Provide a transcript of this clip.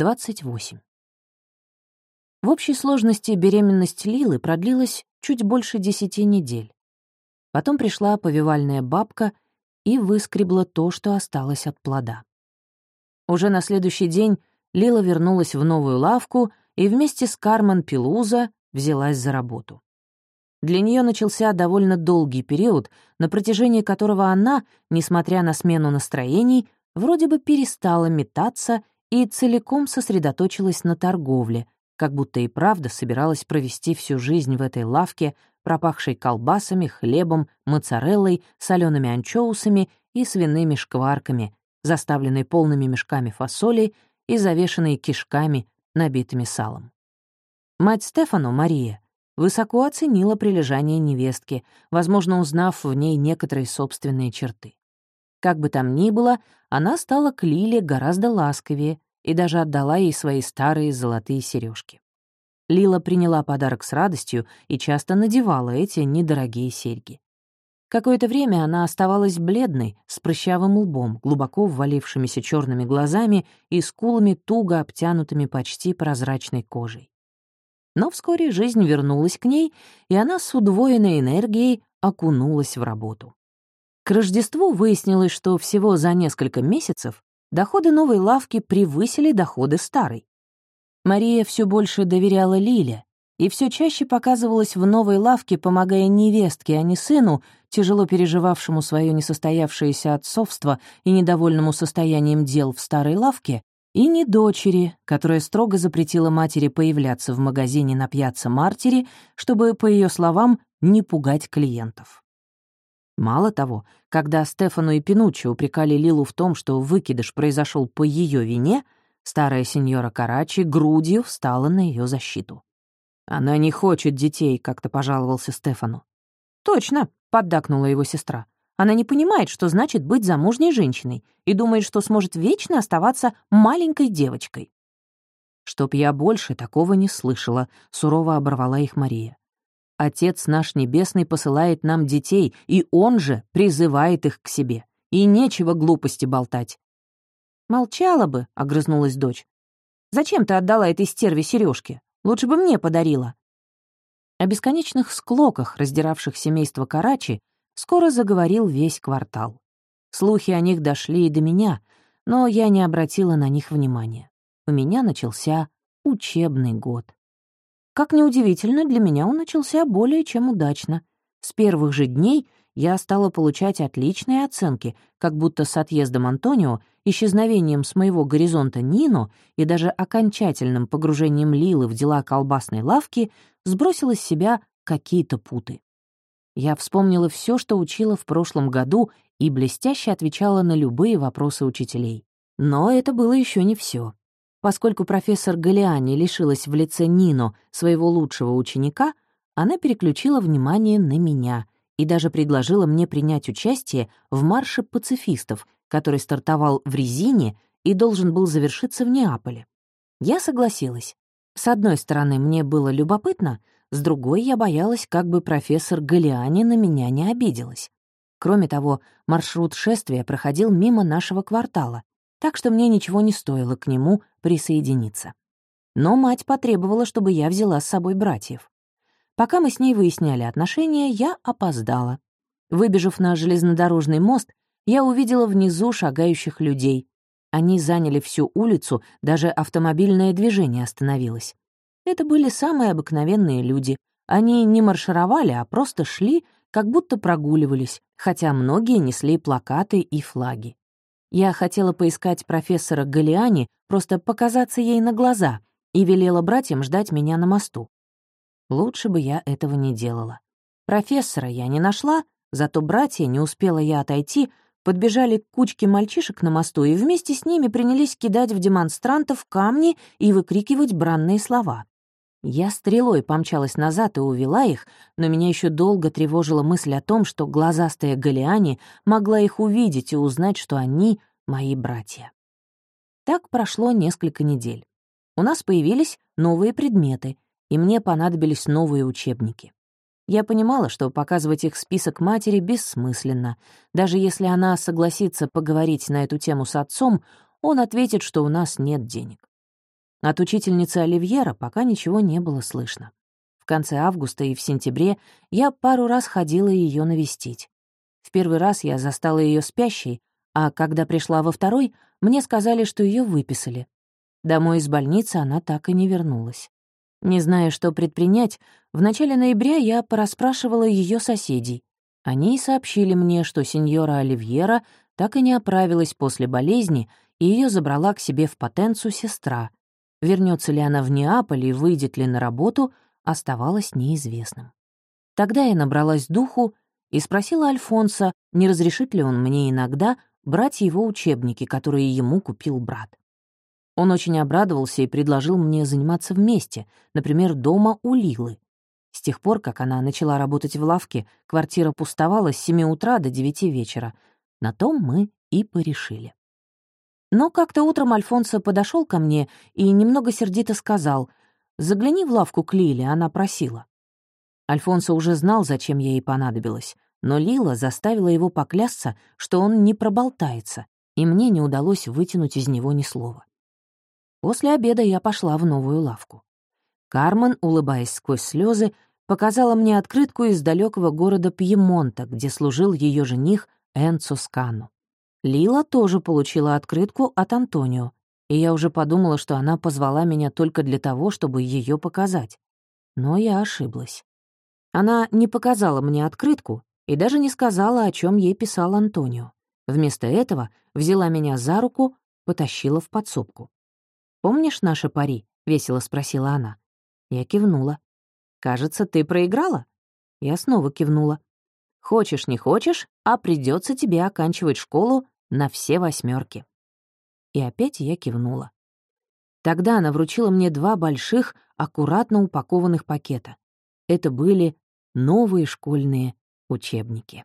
28. В общей сложности беременность Лилы продлилась чуть больше десяти недель. Потом пришла повивальная бабка и выскребла то, что осталось от плода. Уже на следующий день Лила вернулась в новую лавку и вместе с Кармен Пилуза взялась за работу. Для нее начался довольно долгий период, на протяжении которого она, несмотря на смену настроений, вроде бы перестала метаться и целиком сосредоточилась на торговле, как будто и правда собиралась провести всю жизнь в этой лавке, пропахшей колбасами, хлебом, моцареллой, солеными анчоусами и свиными шкварками, заставленной полными мешками фасоли и завешенной кишками, набитыми салом. Мать Стефану, Мария, высоко оценила прилежание невестки, возможно, узнав в ней некоторые собственные черты. Как бы там ни было, она стала к Лиле гораздо ласковее и даже отдала ей свои старые золотые сережки. Лила приняла подарок с радостью и часто надевала эти недорогие серьги. Какое-то время она оставалась бледной, с прыщавым лбом, глубоко ввалившимися черными глазами и скулами, туго обтянутыми почти прозрачной кожей. Но вскоре жизнь вернулась к ней, и она с удвоенной энергией окунулась в работу. К Рождеству выяснилось, что всего за несколько месяцев доходы новой лавки превысили доходы старой. Мария все больше доверяла Лиле и все чаще показывалась в новой лавке, помогая невестке, а не сыну, тяжело переживавшему свое несостоявшееся отцовство и недовольному состоянием дел в старой лавке, и не дочери, которая строго запретила матери появляться в магазине на пьяцца Мартире, чтобы, по ее словам, не пугать клиентов. Мало того, когда Стефану и Пинуччи упрекали Лилу в том, что выкидыш произошел по ее вине, старая сеньора Карачи грудью встала на ее защиту. «Она не хочет детей», — как-то пожаловался Стефану. «Точно», — поддакнула его сестра. «Она не понимает, что значит быть замужней женщиной, и думает, что сможет вечно оставаться маленькой девочкой». «Чтоб я больше такого не слышала», — сурово оборвала их Мария. Отец наш Небесный посылает нам детей, и Он же призывает их к себе. И нечего глупости болтать». «Молчала бы», — огрызнулась дочь. «Зачем ты отдала этой стерве сережки? Лучше бы мне подарила». О бесконечных склоках, раздиравших семейство Карачи, скоро заговорил весь квартал. Слухи о них дошли и до меня, но я не обратила на них внимания. У меня начался учебный год. Как неудивительно, для меня он начался более чем удачно. С первых же дней я стала получать отличные оценки, как будто с отъездом Антонио, исчезновением с моего горизонта Нино и даже окончательным погружением Лилы в дела колбасной лавки сбросила с себя какие-то путы. Я вспомнила все, что учила в прошлом году, и блестяще отвечала на любые вопросы учителей. Но это было еще не все. Поскольку профессор Галиани лишилась в лице Нино своего лучшего ученика, она переключила внимание на меня и даже предложила мне принять участие в марше пацифистов, который стартовал в Резине и должен был завершиться в Неаполе. Я согласилась. С одной стороны, мне было любопытно, с другой я боялась, как бы профессор Галиани на меня не обиделась. Кроме того, маршрут шествия проходил мимо нашего квартала, так что мне ничего не стоило к нему присоединиться. Но мать потребовала, чтобы я взяла с собой братьев. Пока мы с ней выясняли отношения, я опоздала. Выбежав на железнодорожный мост, я увидела внизу шагающих людей. Они заняли всю улицу, даже автомобильное движение остановилось. Это были самые обыкновенные люди. Они не маршировали, а просто шли, как будто прогуливались, хотя многие несли плакаты и флаги. Я хотела поискать профессора Галиани, просто показаться ей на глаза, и велела братьям ждать меня на мосту. Лучше бы я этого не делала. Профессора я не нашла, зато братья, не успела я отойти, подбежали к кучке мальчишек на мосту и вместе с ними принялись кидать в демонстрантов камни и выкрикивать бранные слова. Я стрелой помчалась назад и увела их, но меня еще долго тревожила мысль о том, что глазастая Галиани могла их увидеть и узнать, что они — мои братья. Так прошло несколько недель. У нас появились новые предметы, и мне понадобились новые учебники. Я понимала, что показывать их список матери бессмысленно. Даже если она согласится поговорить на эту тему с отцом, он ответит, что у нас нет денег. От учительницы Оливьера пока ничего не было слышно. В конце августа и в сентябре я пару раз ходила ее навестить. В первый раз я застала ее спящей, а когда пришла во второй, мне сказали, что ее выписали. Домой из больницы она так и не вернулась. Не зная, что предпринять, в начале ноября я порасспрашивала ее соседей. Они сообщили мне, что сеньора Оливьера так и не оправилась после болезни, и ее забрала к себе в потенцию сестра. Вернется ли она в Неаполь и выйдет ли на работу, оставалось неизвестным. Тогда я набралась духу и спросила Альфонса, не разрешит ли он мне иногда брать его учебники, которые ему купил брат. Он очень обрадовался и предложил мне заниматься вместе, например, дома у Лилы. С тех пор, как она начала работать в лавке, квартира пустовала с 7 утра до 9 вечера. На том мы и порешили. Но как-то утром Альфонсо подошел ко мне и немного сердито сказал, «Загляни в лавку к Лиле, она просила». Альфонсо уже знал, зачем я ей понадобилась, но Лила заставила его поклясться, что он не проболтается, и мне не удалось вытянуть из него ни слова. После обеда я пошла в новую лавку. Кармен, улыбаясь сквозь слезы, показала мне открытку из далекого города Пьемонта, где служил ее жених Энцо Скану. Лила тоже получила открытку от Антонио, и я уже подумала, что она позвала меня только для того, чтобы ее показать. Но я ошиблась. Она не показала мне открытку и даже не сказала, о чем ей писал Антонио. Вместо этого взяла меня за руку, потащила в подсобку. «Помнишь наше пари?» — весело спросила она. Я кивнула. «Кажется, ты проиграла?» Я снова кивнула. Хочешь, не хочешь, а придется тебе оканчивать школу на все восьмерки. И опять я кивнула. Тогда она вручила мне два больших, аккуратно упакованных пакета. Это были новые школьные учебники.